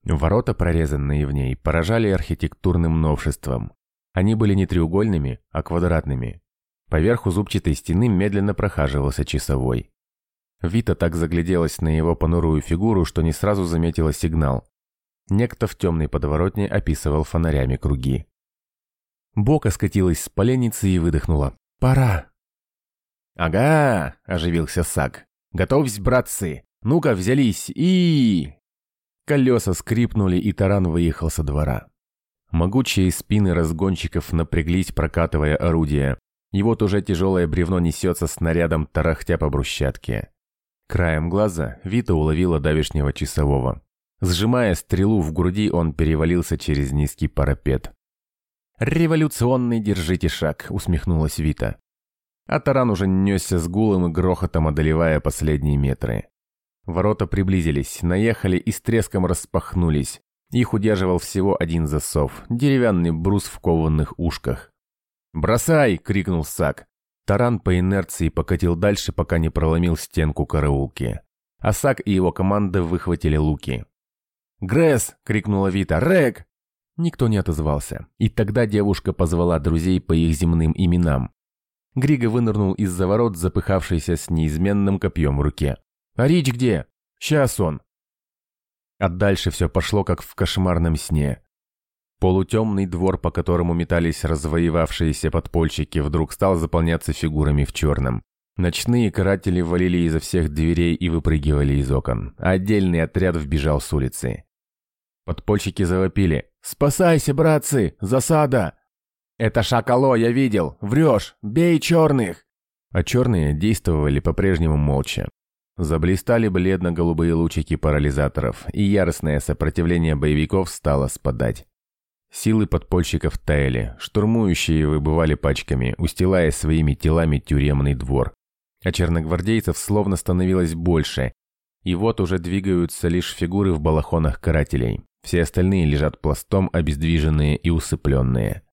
Ворота, прорезанные в ней, поражали архитектурным новшеством. Они были не треугольными, а квадратными. Поверху зубчатой стены медленно прохаживался часовой. Вита так загляделась на его понурую фигуру, что не сразу заметила сигнал. Некто в темной подворотне описывал фонарями круги. Бока скатилась с поленницы и выдохнула. «Пора!» «Ага!» – оживился Сак. «Готовьсь, братцы! Ну-ка, взялись и...» Колеса скрипнули, и таран выехал со двора. Могучие спины разгонщиков напряглись, прокатывая орудия. И вот уже тяжелое бревно несется снарядом, тарахтя по брусчатке. Краем глаза Вита уловила давешнего часового. Сжимая стрелу в груди, он перевалился через низкий парапет. «Революционный держите шаг», — усмехнулась Вита. А таран уже несся с гулом и грохотом, одолевая последние метры. Ворота приблизились, наехали и с треском распахнулись. Их удерживал всего один засов, деревянный брус в кованных ушках. «Бросай!» — крикнул Сак. Таран по инерции покатил дальше, пока не проломил стенку караулки. А Сак и его команда выхватили луки. «Гресс!» — крикнула Вита. «Рэг!» Никто не отозвался. И тогда девушка позвала друзей по их земным именам. Григо вынырнул из-за ворот, запыхавшийся с неизменным копьем в руке. «А Рич где?» «Сейчас он». А дальше все пошло, как в кошмарном сне. Полутемный двор, по которому метались развоевавшиеся подпольщики, вдруг стал заполняться фигурами в черном. Ночные каратели валили изо всех дверей и выпрыгивали из окон. отдельный отряд вбежал с улицы. Подпольщики завопили. «Спасайся, братцы! Засада!» «Это Шакало, я видел! Врешь! Бей черных!» А черные действовали по-прежнему молча. Заблистали бледно-голубые лучики парализаторов, и яростное сопротивление боевиков стало спадать. Силы подпольщиков таяли, штурмующие выбывали пачками, устилая своими телами тюремный двор. А черногвардейцев словно становилось больше, и вот уже двигаются лишь фигуры в балахонах карателей. Все остальные лежат пластом, обездвиженные и усыпленные.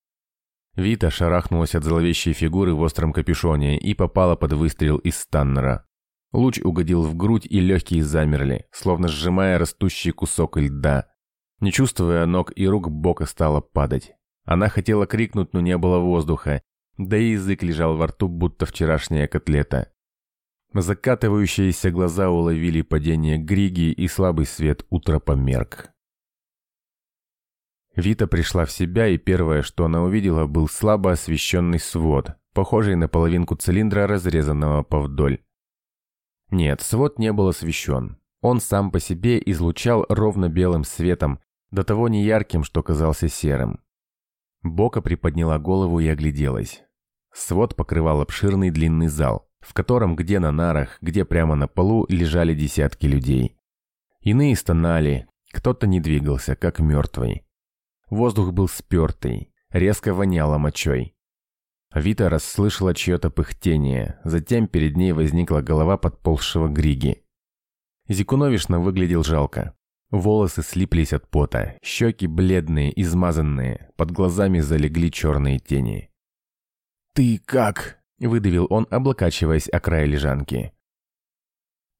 Вита шарахнулась от зловещей фигуры в остром капюшоне и попала под выстрел из станнера. Луч угодил в грудь, и легкие замерли, словно сжимая растущий кусок льда. Не чувствуя ног и рук, Бока стала падать. Она хотела крикнуть, но не было воздуха, да и язык лежал во рту, будто вчерашняя котлета. Закатывающиеся глаза уловили падение Григи, и слабый свет утра померк. Вита пришла в себя, и первое, что она увидела, был слабо освещенный свод, похожий на половинку цилиндра, разрезанного повдоль. Нет, свод не был освещен. Он сам по себе излучал ровно белым светом, до того неярким, что казался серым. Бока приподняла голову и огляделась. Свод покрывал обширный длинный зал, в котором где на нарах, где прямо на полу лежали десятки людей. Иные стонали, кто-то не двигался, как мертвый. Воздух был спертый, резко воняло мочой. Вита расслышала чье-то пыхтение, затем перед ней возникла голова подползшего Григи. Зикуновишна выглядел жалко. Волосы слиплись от пота, щеки бледные, измазанные, под глазами залегли черные тени. «Ты как?» – выдавил он, облокачиваясь о край лежанки.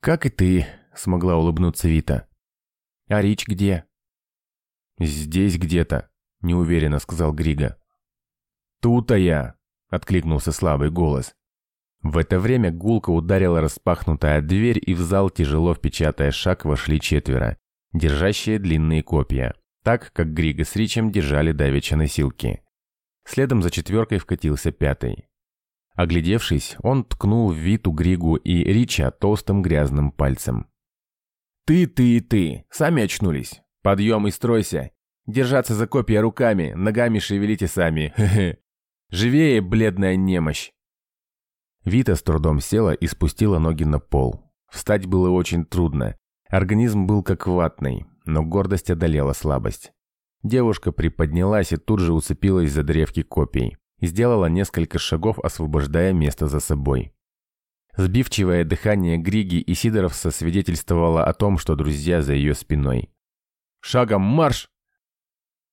«Как и ты», – смогла улыбнуться Вита. «А Рич где?» «Здесь где-то», – неуверенно сказал Грига. «Тут-то я», – откликнулся слабый голос. В это время гулко ударила распахнутая дверь, и в зал, тяжело впечатая шаг, вошли четверо держащие длинные копья, так, как Григо с Ричем держали давеча носилки. Следом за четверкой вкатился пятый. Оглядевшись, он ткнул в Виту, Григу и Рича толстым грязным пальцем. «Ты, ты и ты! Сами очнулись! Подъем и стройся! Держаться за копья руками, ногами шевелите сами! Хе-хе! Живее, бледная немощь!» Вита с трудом села и спустила ноги на пол. Встать было очень трудно. Организм был как ватный, но гордость одолела слабость. Девушка приподнялась и тут же уцепилась за древки копий. Сделала несколько шагов, освобождая место за собой. Сбивчивое дыхание Григи и Сидоровса свидетельствовало о том, что друзья за ее спиной. «Шагом марш!»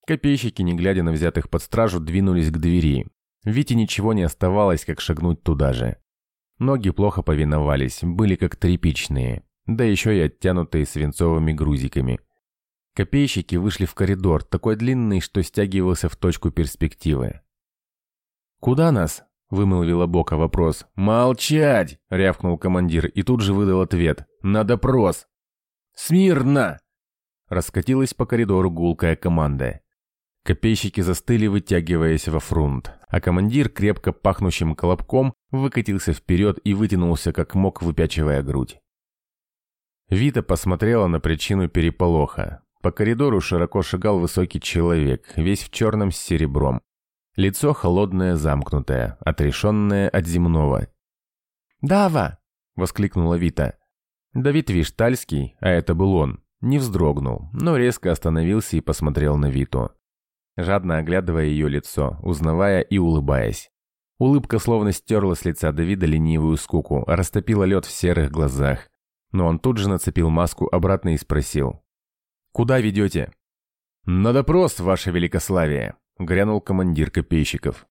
Копейщики, не глядя на взятых под стражу, двинулись к двери. Вите ничего не оставалось, как шагнуть туда же. Ноги плохо повиновались, были как тряпичные, да еще и оттянутые свинцовыми грузиками. Копейщики вышли в коридор, такой длинный, что стягивался в точку перспективы. «Куда нас?» – вымолвила Бока вопрос. «Молчать!» – рявкнул командир и тут же выдал ответ. «На допрос!» «Смирно!» Раскатилась по коридору гулкая команда. Копейщики застыли, вытягиваясь во фрунт, а командир крепко пахнущим колобком выкатился вперед и вытянулся, как мог, выпячивая грудь. Вита посмотрела на причину переполоха. По коридору широко шагал высокий человек, весь в черном с серебром. Лицо холодное, замкнутое, отрешенное от земного. «Дава!» — воскликнула Вита. Давид Виштальский, а это был он, не вздрогнул, но резко остановился и посмотрел на Виту жадно оглядывая ее лицо, узнавая и улыбаясь. Улыбка словно стерла с лица Давида ленивую скуку, растопила лед в серых глазах. Но он тут же нацепил маску обратно и спросил. «Куда ведете?» «На допрос, ваше великославие», — грянул командир копейщиков.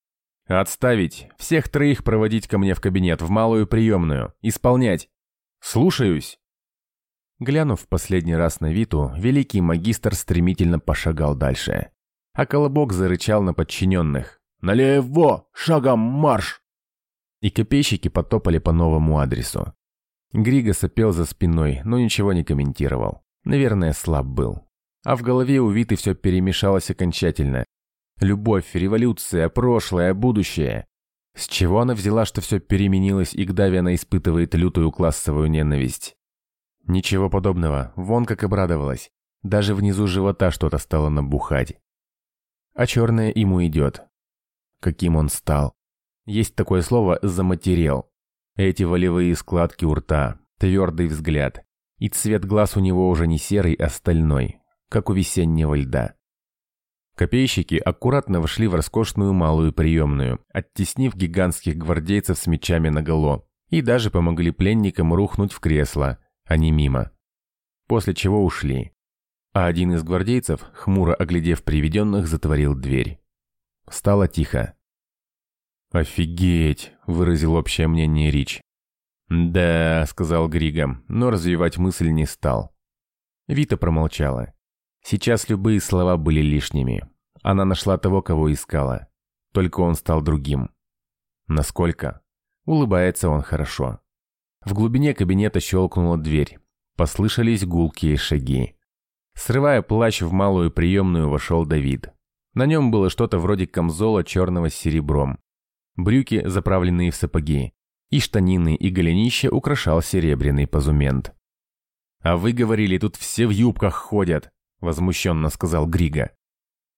«Отставить! Всех троих проводить ко мне в кабинет, в малую приемную. Исполнять! Слушаюсь!» Глянув последний раз на Виту, великий магистр стремительно пошагал дальше а Колобок зарычал на подчиненных. «Налево! Шагом марш!» И копейщики потопали по новому адресу. Григо сопел за спиной, но ничего не комментировал. Наверное, слаб был. А в голове у Виты все перемешалось окончательно. Любовь, революция, прошлое, будущее. С чего она взяла, что все переменилось, и к она испытывает лютую классовую ненависть? Ничего подобного, вон как обрадовалась. Даже внизу живота что-то стало набухать а черное ему идет. Каким он стал. Есть такое слово «заматерел». Эти волевые складки у рта, твердый взгляд. И цвет глаз у него уже не серый, а стальной, как у весеннего льда. Копейщики аккуратно вошли в роскошную малую приемную, оттеснив гигантских гвардейцев с мечами наголо, и даже помогли пленникам рухнуть в кресло, а не мимо. После чего ушли а один из гвардейцев, хмуро оглядев приведенных, затворил дверь. Стало тихо. «Офигеть!» – выразил общее мнение Рич. «Да», – сказал Григо, но развивать мысль не стал. Вита промолчала. Сейчас любые слова были лишними. Она нашла того, кого искала. Только он стал другим. Насколько? Улыбается он хорошо. В глубине кабинета щелкнула дверь. Послышались гулкие шаги. Срывая плащ в малую приемную, вошел Давид. На нем было что-то вроде камзола черного с серебром. Брюки, заправленные в сапоги. И штанины, и голенище украшал серебряный позумент. «А вы говорили, тут все в юбках ходят», – возмущенно сказал Грига.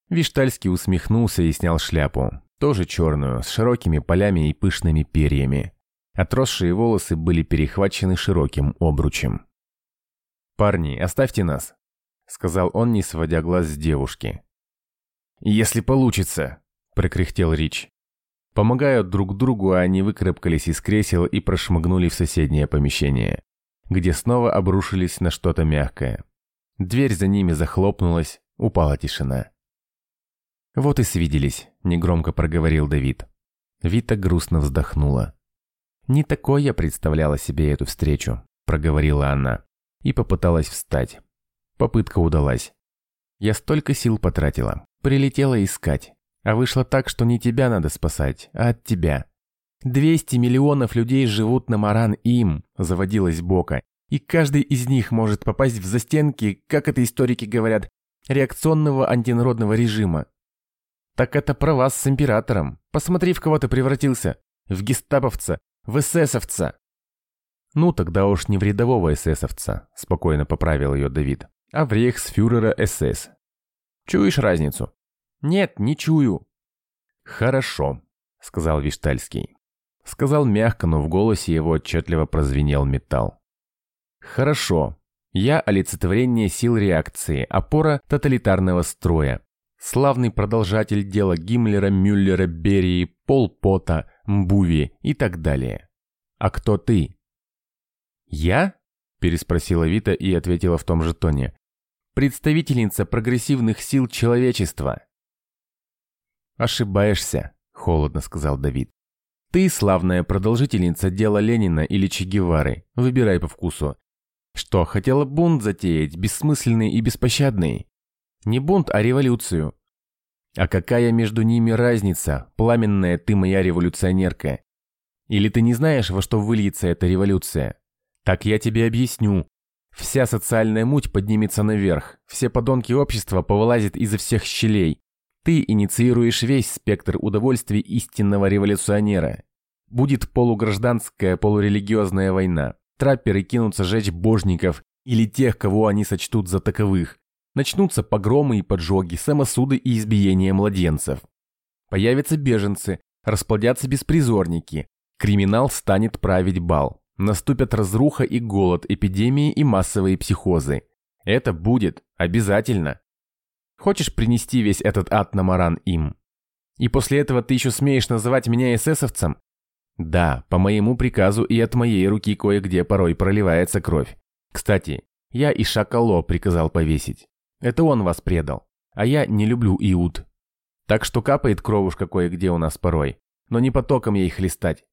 Виштальский усмехнулся и снял шляпу, тоже черную, с широкими полями и пышными перьями. Отросшие волосы были перехвачены широким обручем. «Парни, оставьте нас», сказал он, не сводя глаз с девушки. «Если получится», – прокряхтел Рич. Помогая друг другу, они выкарабкались из кресел и прошмыгнули в соседнее помещение, где снова обрушились на что-то мягкое. Дверь за ними захлопнулась, упала тишина. «Вот и свиделись», – негромко проговорил Давид. Вита грустно вздохнула. «Не такой я представляла себе эту встречу», – проговорила она и попыталась встать. Попытка удалась. Я столько сил потратила. Прилетела искать. А вышло так, что не тебя надо спасать, а от тебя. 200 миллионов людей живут на Маран им, заводилась Бока. И каждый из них может попасть в застенки, как это историки говорят, реакционного антинародного режима. Так это про вас с императором. Посмотри, в кого ты превратился. В гестаповца, в эсэсовца. Ну, тогда уж не в рядового эсэсовца, спокойно поправил ее Давид а в рейхсфюрера СС. Чуешь разницу? Нет, не чую. Хорошо, сказал Виштальский. Сказал мягко, но в голосе его отчетливо прозвенел металл. Хорошо. Я олицетворение сил реакции, опора тоталитарного строя. Славный продолжатель дела Гиммлера, Мюллера, Берии, Пол Пота, Мбуви и так далее. А кто ты? Я? Переспросила Вита и ответила в том же тоне. Представительница прогрессивных сил человечества. Ошибаешься, холодно сказал Давид. Ты славная продолжительница дела Ленина или Че Гевары. Выбирай по вкусу. Что, хотела бунт затеять, бессмысленный и беспощадный? Не бунт, а революцию. А какая между ними разница, пламенная ты моя революционерка? Или ты не знаешь, во что выльется эта революция? Так я тебе объясню. Вся социальная муть поднимется наверх, все подонки общества повылазят изо всех щелей. Ты инициируешь весь спектр удовольствий истинного революционера. Будет полугражданская, полурелигиозная война. Трапперы кинутся жечь божников или тех, кого они сочтут за таковых. Начнутся погромы и поджоги, самосуды и избиения младенцев. Появятся беженцы, расплодятся беспризорники. Криминал станет править бал. Наступят разруха и голод, эпидемии и массовые психозы. Это будет обязательно. Хочешь принести весь этот ад на Маран им? И после этого ты еще смеешь называть меня эсэсовцем? Да, по моему приказу и от моей руки кое-где порой проливается кровь. Кстати, я и Шакало приказал повесить. Это он вас предал. А я не люблю Иуд. Так что капает кровушка кое-где у нас порой. Но не потоком ей хлестать.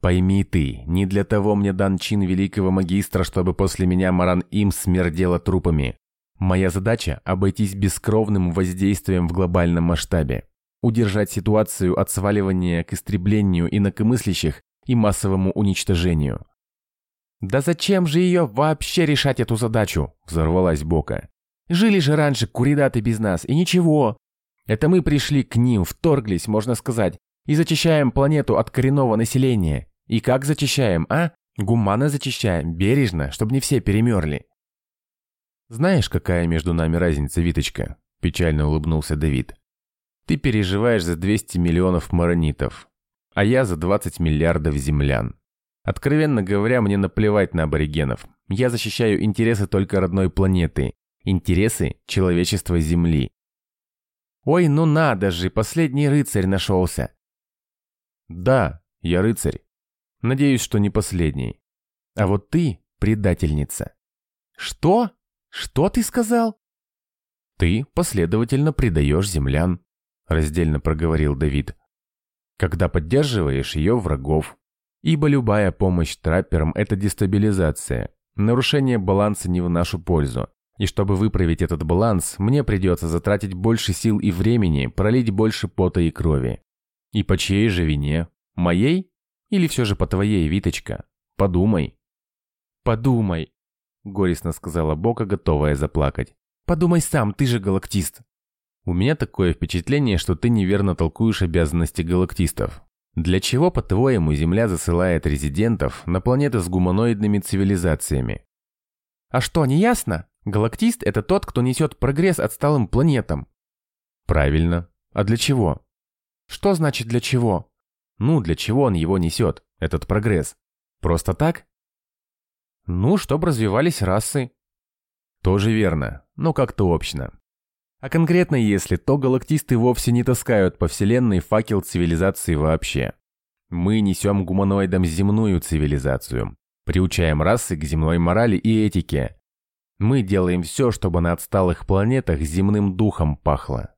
Пойми ты, не для того мне дан чин великого магистра, чтобы после меня Маран им смердела трупами. Моя задача – обойтись бескровным воздействием в глобальном масштабе. Удержать ситуацию от сваливания к истреблению инакомыслящих и массовому уничтожению. «Да зачем же ее вообще решать эту задачу?» – взорвалась Бока. Жили же раньше куридаты без нас, и ничего. Это мы пришли к ним, вторглись, можно сказать, и зачищаем планету от коренного населения. И как зачищаем, а? Гуманно зачищаем, бережно, чтобы не все перемерли. Знаешь, какая между нами разница, Виточка? Печально улыбнулся Давид. Ты переживаешь за 200 миллионов маронитов, а я за 20 миллиардов землян. Откровенно говоря, мне наплевать на аборигенов. Я защищаю интересы только родной планеты интересы человечества Земли. Ой, ну надо же, последний рыцарь нашелся. Да, я рыцарь. Надеюсь, что не последний. А вот ты предательница. Что? Что ты сказал? Ты последовательно предаешь землян, раздельно проговорил Давид. Когда поддерживаешь ее врагов. Ибо любая помощь трапперам – это дестабилизация, нарушение баланса не в нашу пользу. И чтобы выправить этот баланс, мне придется затратить больше сил и времени, пролить больше пота и крови. И по чьей же вине? Моей? Или все же по твоей, Виточка? Подумай. Подумай, горестно сказала Бока, готовая заплакать. Подумай сам, ты же галактист. У меня такое впечатление, что ты неверно толкуешь обязанности галактистов. Для чего, по-твоему, Земля засылает резидентов на планеты с гуманоидными цивилизациями? А что, не ясно? Галактист – это тот, кто несет прогресс отсталым планетам. Правильно. А для чего? Что значит для чего? Ну, для чего он его несет, этот прогресс? Просто так? Ну, чтобы развивались расы. Тоже верно, но как-то общно. А конкретно если, то галактисты вовсе не таскают по вселенной факел цивилизации вообще. Мы несем гуманоидам земную цивилизацию, приучаем расы к земной морали и этике, мы делаем все, чтобы на отсталых планетах земным духом пахло.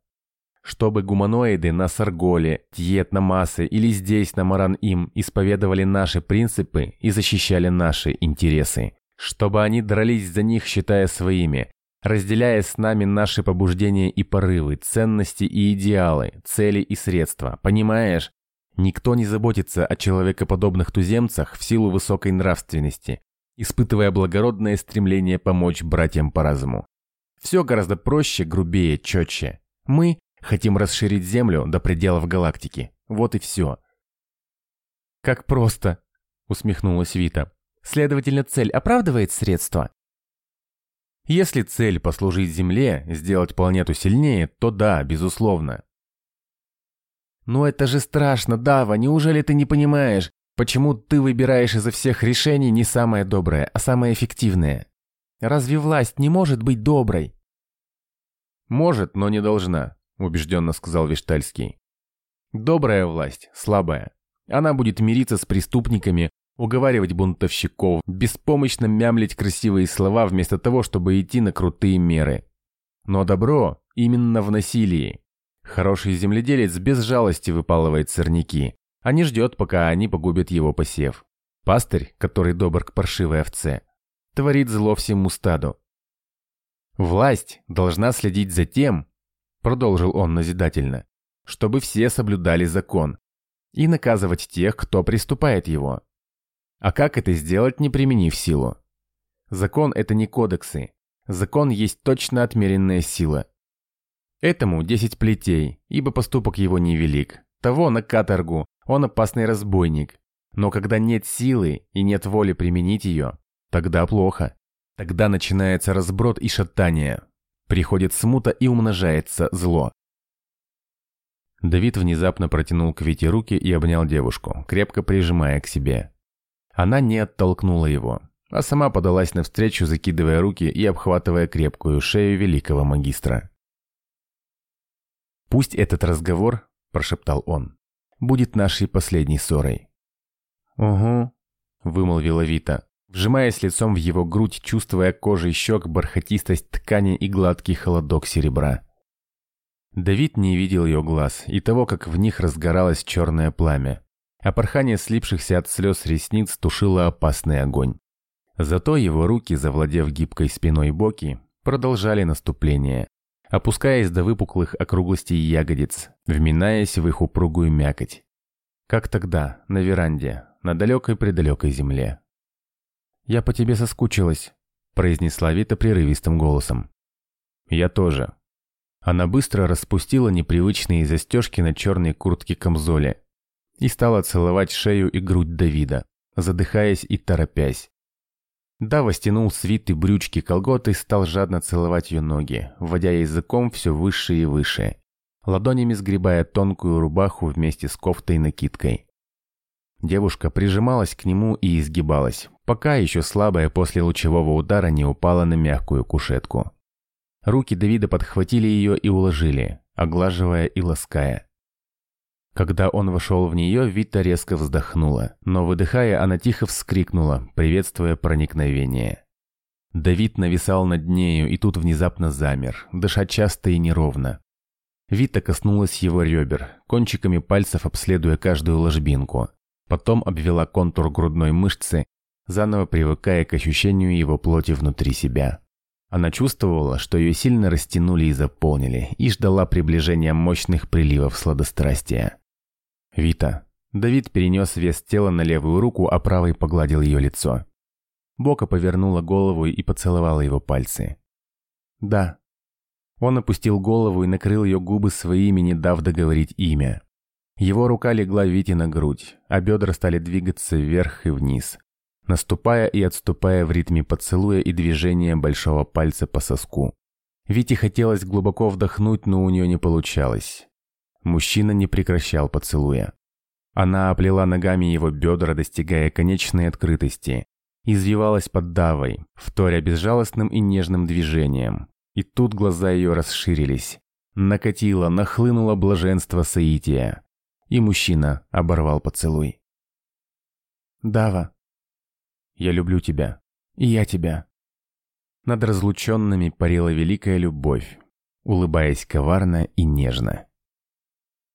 Чтобы гуманоиды на Сарголе, Тьет-на-Массе или здесь, на Маран-Им, исповедовали наши принципы и защищали наши интересы. Чтобы они дрались за них, считая своими, разделяя с нами наши побуждения и порывы, ценности и идеалы, цели и средства. Понимаешь? Никто не заботится о человекоподобных туземцах в силу высокой нравственности, испытывая благородное стремление помочь братьям по разуму. Все гораздо проще, грубее, четче. Мы хотим расширить Землю до пределов галактики. Вот и все. «Как просто!» – усмехнулась Вита. «Следовательно, цель оправдывает средства?» Если цель послужить Земле, сделать планету сильнее, то да, безусловно. «Ну это же страшно, Дава, неужели ты не понимаешь, почему ты выбираешь изо всех решений не самое доброе, а самое эффективное? Разве власть не может быть доброй?» «Может, но не должна», – убежденно сказал Виштальский. «Добрая власть, слабая. Она будет мириться с преступниками, уговаривать бунтовщиков, беспомощно мямлить красивые слова вместо того, чтобы идти на крутые меры. Но добро именно в насилии. Хороший земледелец без жалости выпалывает сорняки, а не ждет, пока они погубят его посев. Пастырь, который добр к паршивой овце, творит зло всему стаду. Власть должна следить за тем, продолжил он назидательно, чтобы все соблюдали закон и наказывать тех, кто приступает его. А как это сделать, не применив силу? Закон – это не кодексы. Закон есть точно отмеренная сила. Этому десять плетей, ибо поступок его невелик. Того на каторгу, он опасный разбойник. Но когда нет силы и нет воли применить ее, тогда плохо. Тогда начинается разброд и шатание. Приходит смута и умножается зло. Давид внезапно протянул к Вите руки и обнял девушку, крепко прижимая к себе. Она не оттолкнула его, а сама подалась навстречу, закидывая руки и обхватывая крепкую шею великого магистра. «Пусть этот разговор, — прошептал он, — будет нашей последней ссорой». «Угу», — вымолвила Вита, вжимаясь лицом в его грудь, чувствуя кожей щек бархатистость ткани и гладкий холодок серебра. Давид не видел ее глаз и того, как в них разгоралось черное пламя, а порхание слипшихся от слез ресниц тушило опасный огонь. Зато его руки, завладев гибкой спиной боки, продолжали наступление, опускаясь до выпуклых округлостей ягодиц, вминаясь в их упругую мякоть. Как тогда, на веранде, на далекой-предалекой земле. «Я по тебе соскучилась», – произнесла Вита прерывистым голосом. «Я тоже». Она быстро распустила непривычные застежки на черной куртке камзоле и стала целовать шею и грудь Давида, задыхаясь и торопясь. Дава стянул свиты брючки колготы и стал жадно целовать ее ноги, вводя языком все выше и выше, ладонями сгребая тонкую рубаху вместе с кофтой и накидкой. Девушка прижималась к нему и изгибалась, пока еще слабая после лучевого удара не упала на мягкую кушетку. Руки Давида подхватили ее и уложили, оглаживая и лаская. Когда он вошел в нее, Вита резко вздохнула, но выдыхая, она тихо вскрикнула, приветствуя проникновение. Давид нависал над нею и тут внезапно замер, дыша часто и неровно. Вита коснулась его ребер, кончиками пальцев обследуя каждую ложбинку. Потом обвела контур грудной мышцы, заново привыкая к ощущению его плоти внутри себя. Она чувствовала, что ее сильно растянули и заполнили, и ждала приближения мощных приливов сладострастия. «Вита». Давид перенес вес тела на левую руку, а правой погладил ее лицо. Бока повернула голову и поцеловала его пальцы. «Да». Он опустил голову и накрыл ее губы своими, не дав договорить имя. Его рука легла Вите на грудь, а бедра стали двигаться вверх и вниз, наступая и отступая в ритме поцелуя и движения большого пальца по соску. Вите хотелось глубоко вдохнуть, но у нее не получалось. Мужчина не прекращал поцелуя. Она оплела ногами его бедра, достигая конечной открытости. Извивалась под давой, вторя безжалостным и нежным движением. И тут глаза ее расширились. Накатило, нахлынуло блаженство Саития и мужчина оборвал поцелуй. «Дава, я люблю тебя, и я тебя». Над разлученными парила великая любовь, улыбаясь коварно и нежно.